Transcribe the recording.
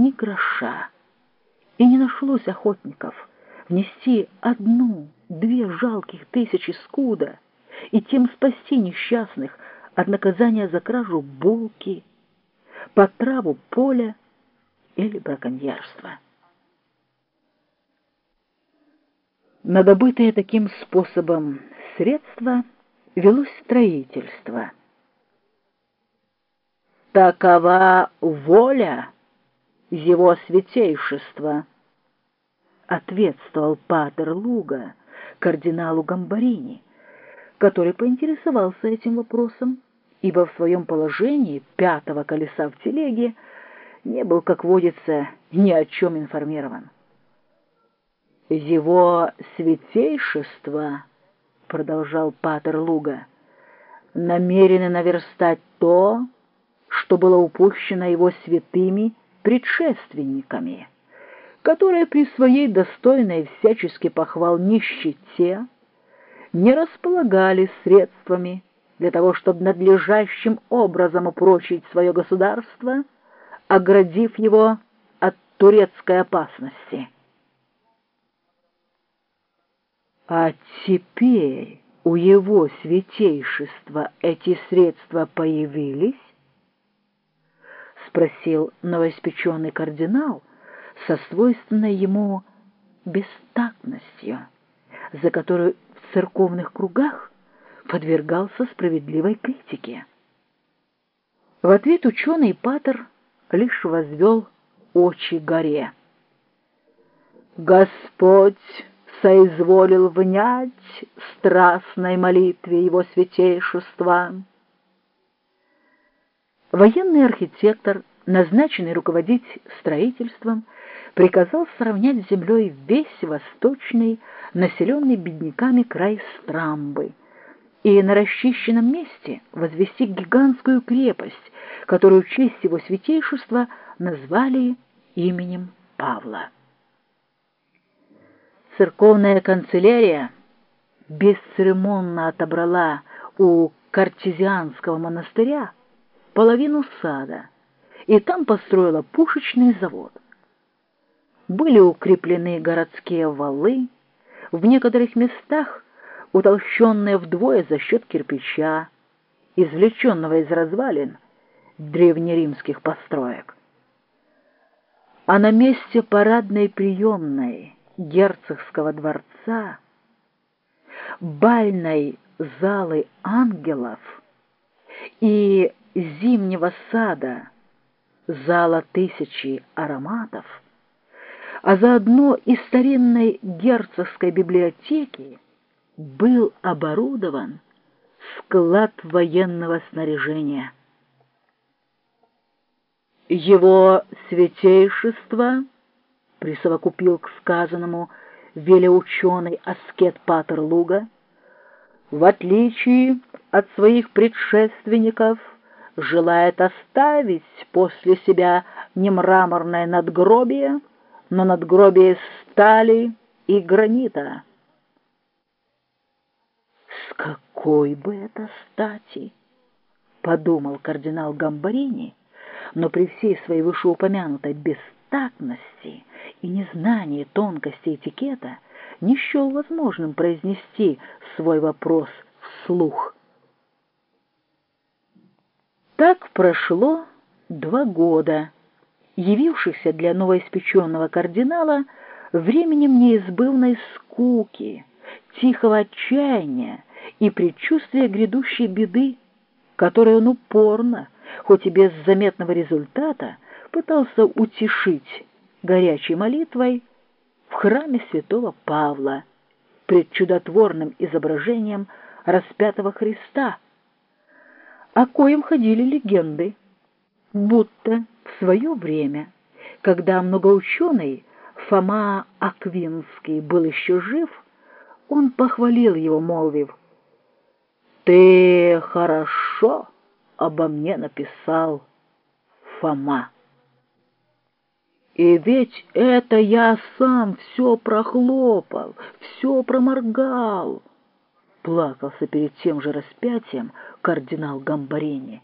ни гроша, и не нашлось охотников внести одну-две жалких тысячи скуда и тем спасти несчастных от наказания за кражу булки, по траву поля или браконьерство. На добытые таким способом средства велось строительство. «Такова воля его святейшества», — ответствовал патер Луга кардиналу Гамбарини, который поинтересовался этим вопросом, ибо в своем положении пятого колеса в телеге не был, как водится, ни о чем информирован. «Его святейшество», — продолжал Патер Луга, — «намерены наверстать то, что было упущено его святыми предшественниками, которые при своей достойной всячески похвал нищете не располагали средствами для того, чтобы надлежащим образом упрочить свое государство, оградив его от турецкой опасности». А теперь у его святейшества эти средства появились? Спросил новоиспеченный кардинал со свойственной ему бестактностью, за которую в церковных кругах подвергался справедливой критике. В ответ ученый Патер лишь возвел очи горе. «Господь соизволил внять страстной молитве его святейшества. Военный архитектор, назначенный руководить строительством, приказал сравнять с землей весь восточный, населенный бедняками край Страмбы, и на расчищенном месте возвести гигантскую крепость, которую в честь его святейшества назвали именем Павла. Церковная канцелярия бесцеремонно отобрала у картезианского монастыря половину сада и там построила пушечный завод. Были укреплены городские валы, в некоторых местах утолщенные вдвое за счет кирпича, извлеченного из развалин древнеримских построек. А на месте парадной приемной герцогского дворца, бальной залы ангелов и зимнего сада, зала тысячи ароматов, а заодно и старинной герцогской библиотеки был оборудован склад военного снаряжения. Его святейшество — присовокупил к сказанному велеученый аскет Патер Луга, в отличие от своих предшественников, желает оставить после себя не мраморное надгробие, но надгробие стали и гранита. «С какой бы это стати?» — подумал кардинал Гамбарини, но при всей своей вышеупомянутой бестактности и незнание тонкости этикета не счел возможным произнести свой вопрос вслух. Так прошло два года, явившихся для новоиспеченного кардинала временем неизбывной скуки, тихого отчаяния и предчувствия грядущей беды, которой он упорно, хоть и без заметного результата, пытался утешить горячей молитвой в храме святого Павла пред чудотворным изображением распятого Христа, о коем ходили легенды, будто в свое время, когда многоученый Фома Аквинский был еще жив, он похвалил его, молвив, «Ты хорошо обо мне написал, Фома». И ведь это я сам все прохлопал, все проморгал. Плакался перед тем же распятием кардинал Гамбарини.